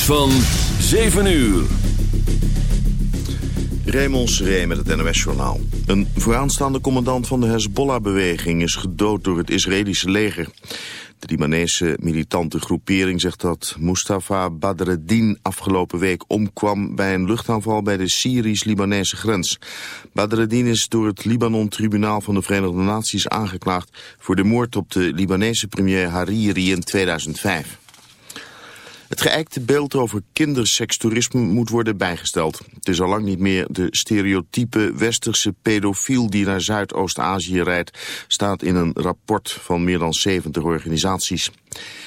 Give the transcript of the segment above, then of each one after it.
van 7 uur. Raymond Seré met het NOS-journaal. Een vooraanstaande commandant van de Hezbollah-beweging is gedood door het Israëlische leger. De Libanese militante groepering zegt dat Mustafa Badreddin afgelopen week omkwam bij een luchtaanval bij de Syrisch-Libanese grens. Badreddin is door het Libanon-tribunaal van de Verenigde Naties aangeklaagd voor de moord op de Libanese premier Hariri in 2005. Het geëikte beeld over kindersekstoerisme moet worden bijgesteld. Het is al lang niet meer de stereotype westerse pedofiel die naar Zuidoost-Azië rijdt, staat in een rapport van meer dan 70 organisaties.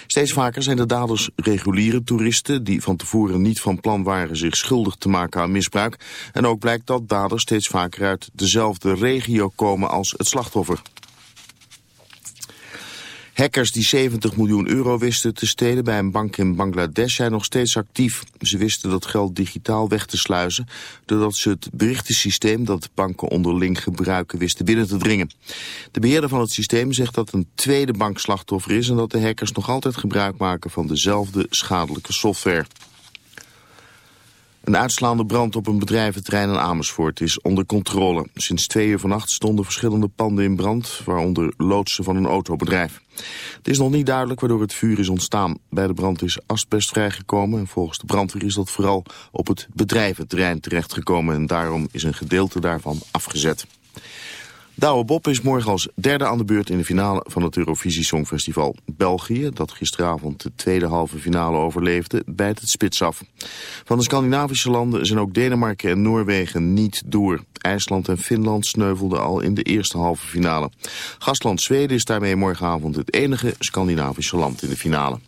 Steeds vaker zijn de daders reguliere toeristen die van tevoren niet van plan waren zich schuldig te maken aan misbruik. En ook blijkt dat daders steeds vaker uit dezelfde regio komen als het slachtoffer. Hackers die 70 miljoen euro wisten te stelen bij een bank in Bangladesh zijn nog steeds actief. Ze wisten dat geld digitaal weg te sluizen, doordat ze het berichtensysteem dat banken onderling gebruiken wisten binnen te dringen. De beheerder van het systeem zegt dat een tweede bankslachtoffer is en dat de hackers nog altijd gebruik maken van dezelfde schadelijke software. Een uitslaande brand op een bedrijventerrein in Amersfoort is onder controle. Sinds twee uur vannacht stonden verschillende panden in brand, waaronder loodsen van een autobedrijf. Het is nog niet duidelijk waardoor het vuur is ontstaan. Bij de brand is asbest vrijgekomen en volgens de brandweer is dat vooral op het bedrijventerrein terechtgekomen en daarom is een gedeelte daarvan afgezet. Douwe Bob is morgen als derde aan de beurt in de finale van het Eurovisie Songfestival. België, dat gisteravond de tweede halve finale overleefde, bijt het spits af. Van de Scandinavische landen zijn ook Denemarken en Noorwegen niet door. IJsland en Finland sneuvelden al in de eerste halve finale. Gastland Zweden is daarmee morgenavond het enige Scandinavische land in de finale.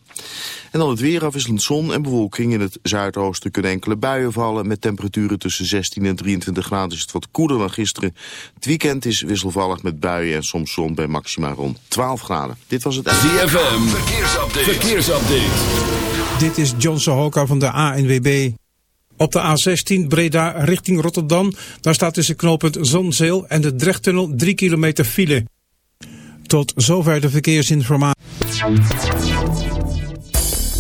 En dan het weer afwisselend zon en bewolking. In het zuidoosten kunnen enkele buien vallen. Met temperaturen tussen 16 en 23 graden is het wat koeler dan gisteren. Het weekend is wisselvallig met buien en soms zon bij maxima rond 12 graden. Dit was het... ZFM, verkeersupdate. verkeersupdate. Dit is John Sohoka van de ANWB. Op de A16 Breda richting Rotterdam. Daar staat tussen knooppunt Zonzeel en de Drechttunnel 3 kilometer file. Tot zover de verkeersinformatie.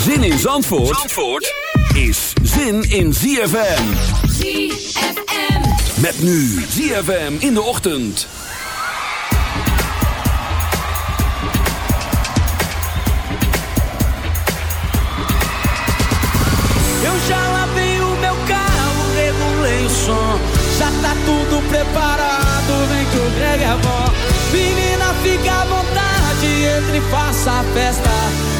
Zin in Zandvoort, Zandvoort is zin in ZFM. ZFM. Met nu ZFM in de ochtend. Eu já lavei o meu carro, regulei o som. Já tá tudo preparado, vem que o Greg é bom. Menina, fica à vontade, entre e faça a festa.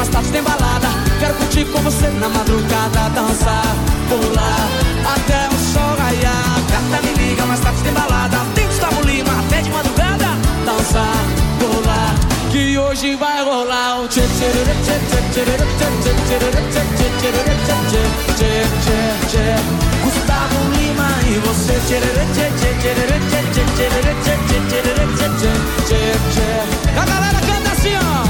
mais tarde tem balada. Quero curtir com você na madrugada, dançar, pular até o sol raiar. Gata, me liga, mais tarde tem balada. Tem Gustavo Lima até de madrugada, dançar, pular. Que hoje vai rolar o Gustavo Lima e você A galera canta assim, ó.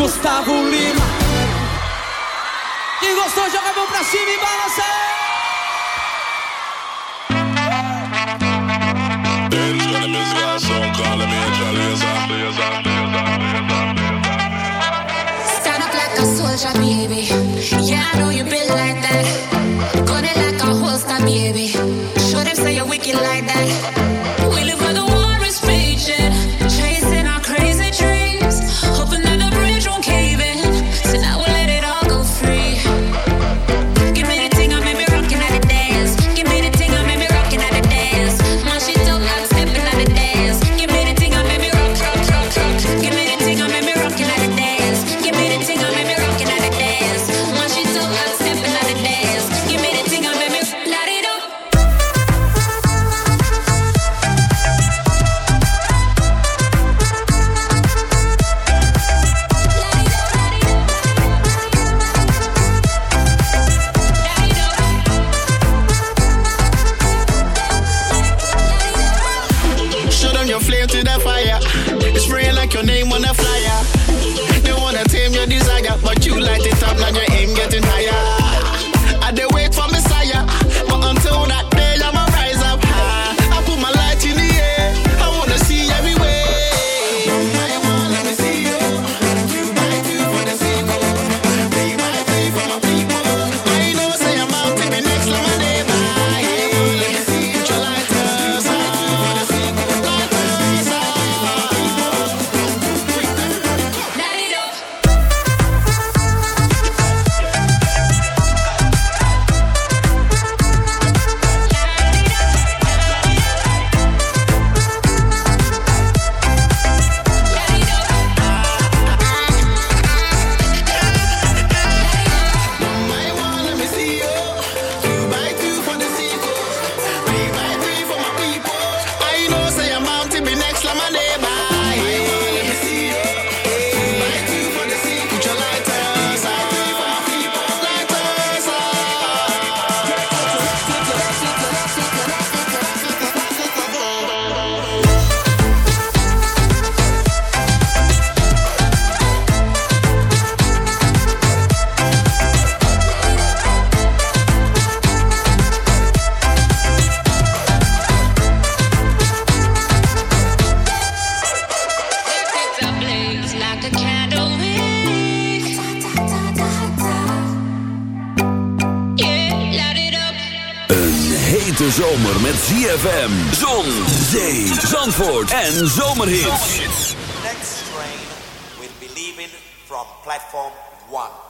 Gustavo Lima Quem gostou joga a mão pra cima e balança Stand up like a soldier, baby. Yeah, I know you been like that. Gun it like a holster, baby. Show them say you're wicked like that. zomer met ZFM. Zon, zee, zandvoort en zomerhits. Next train will be leaving from platform 1.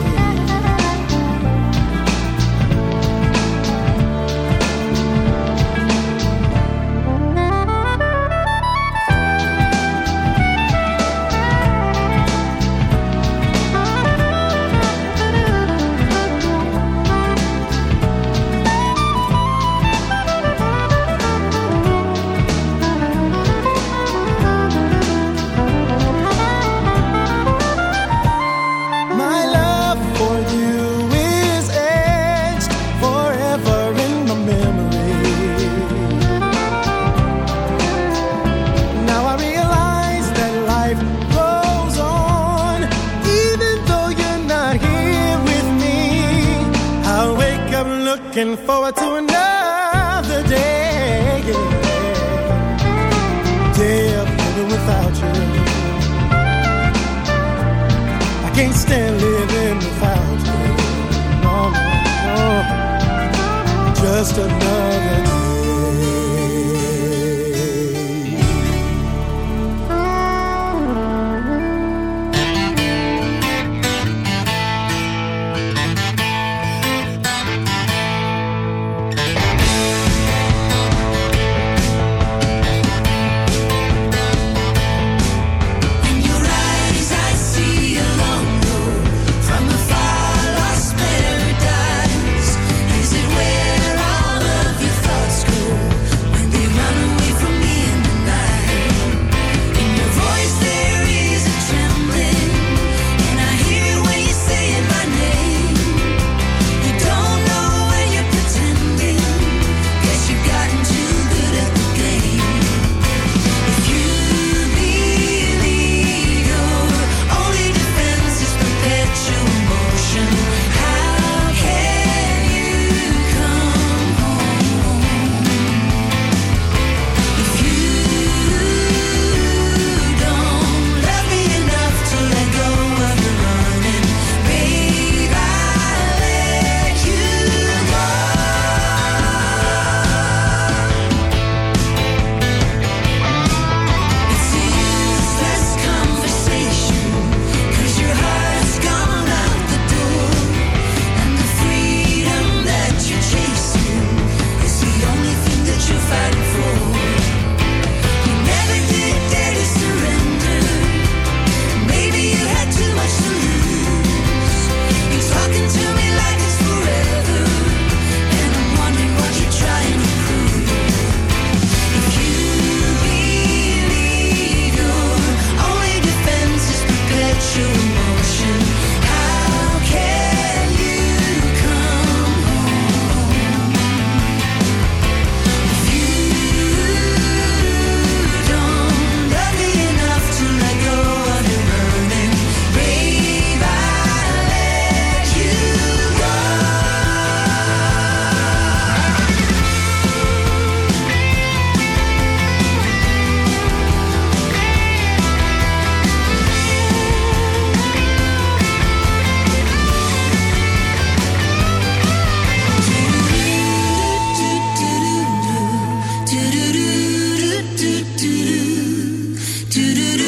do do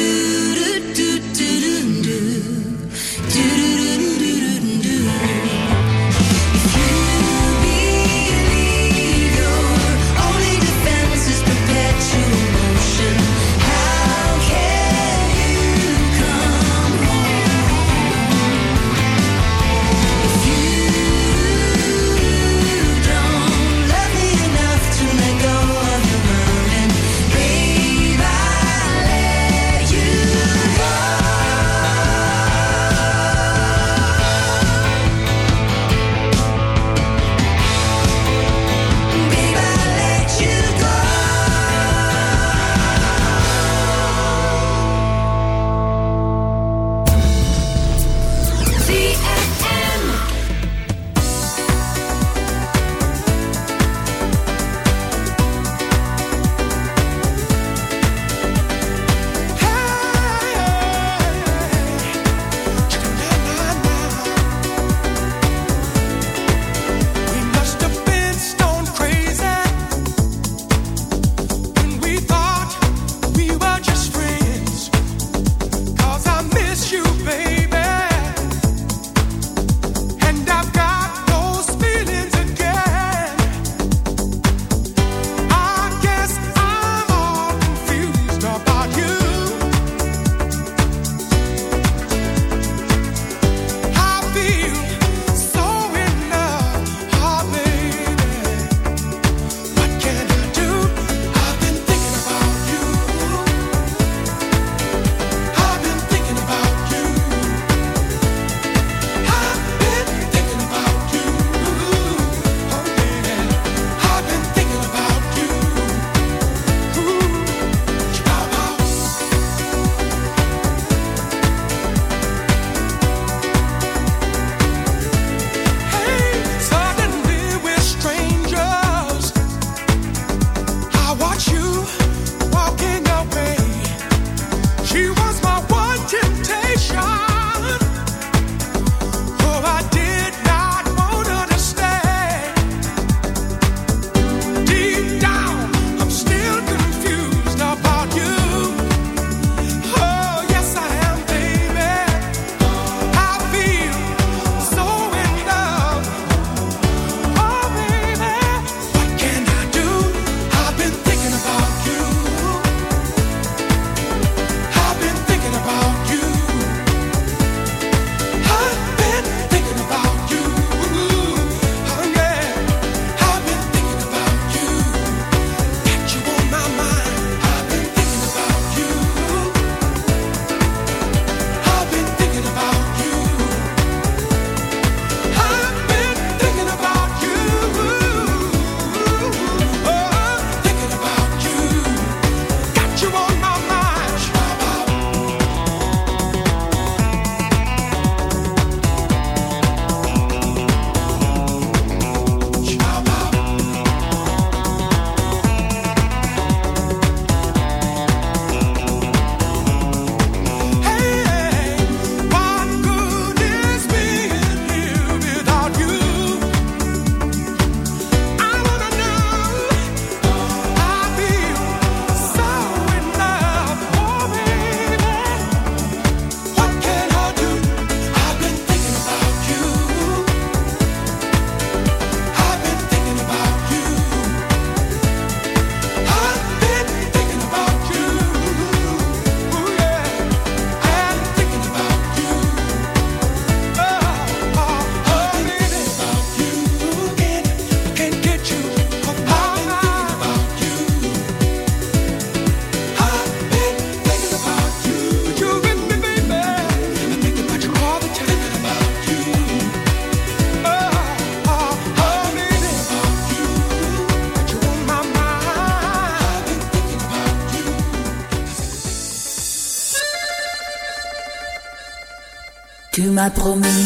promis.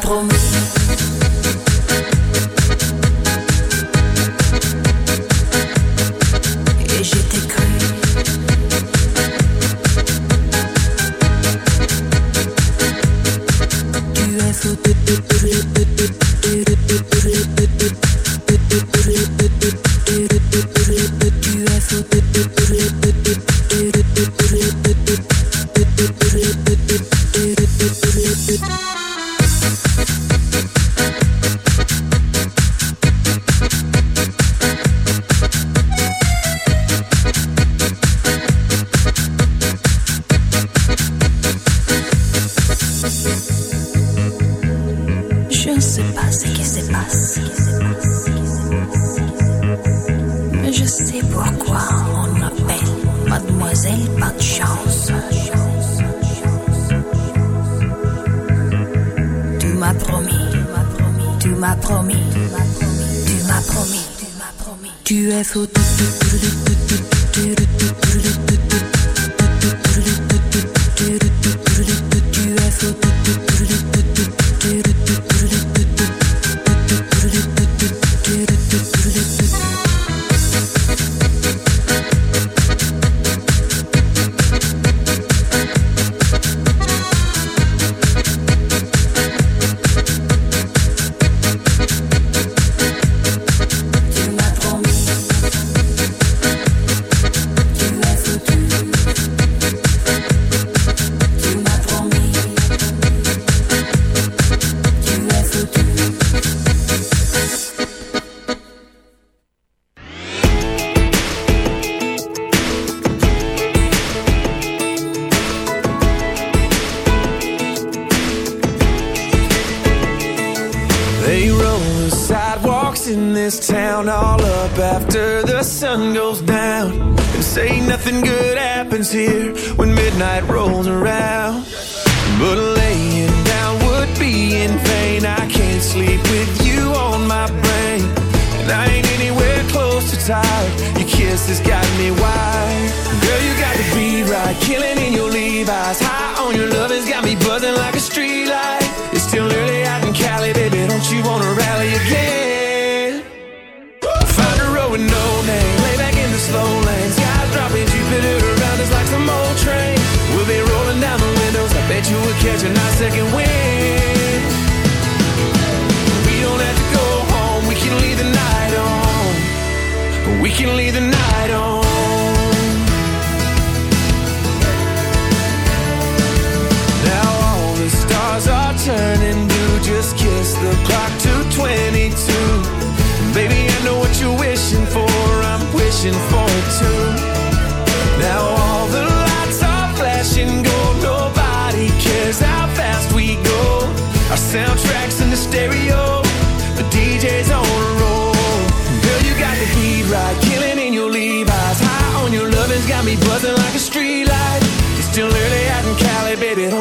Promis.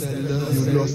You, Los.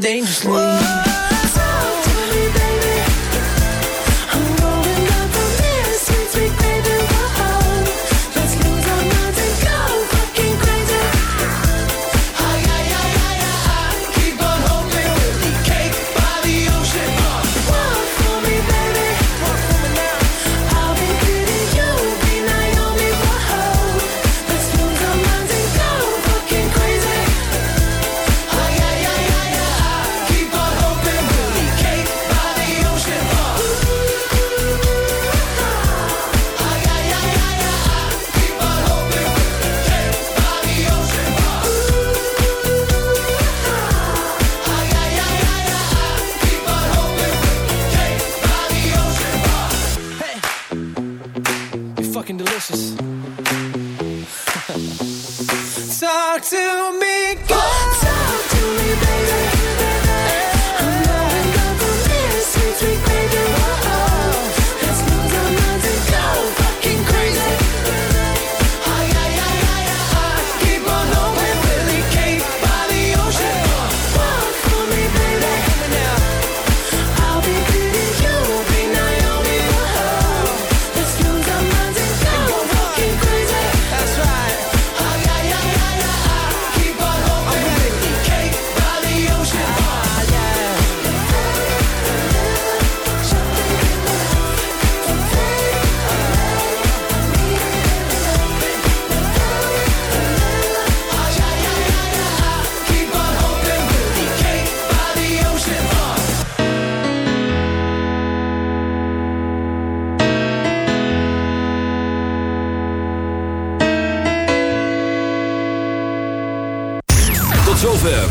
Dangerous. dangerously.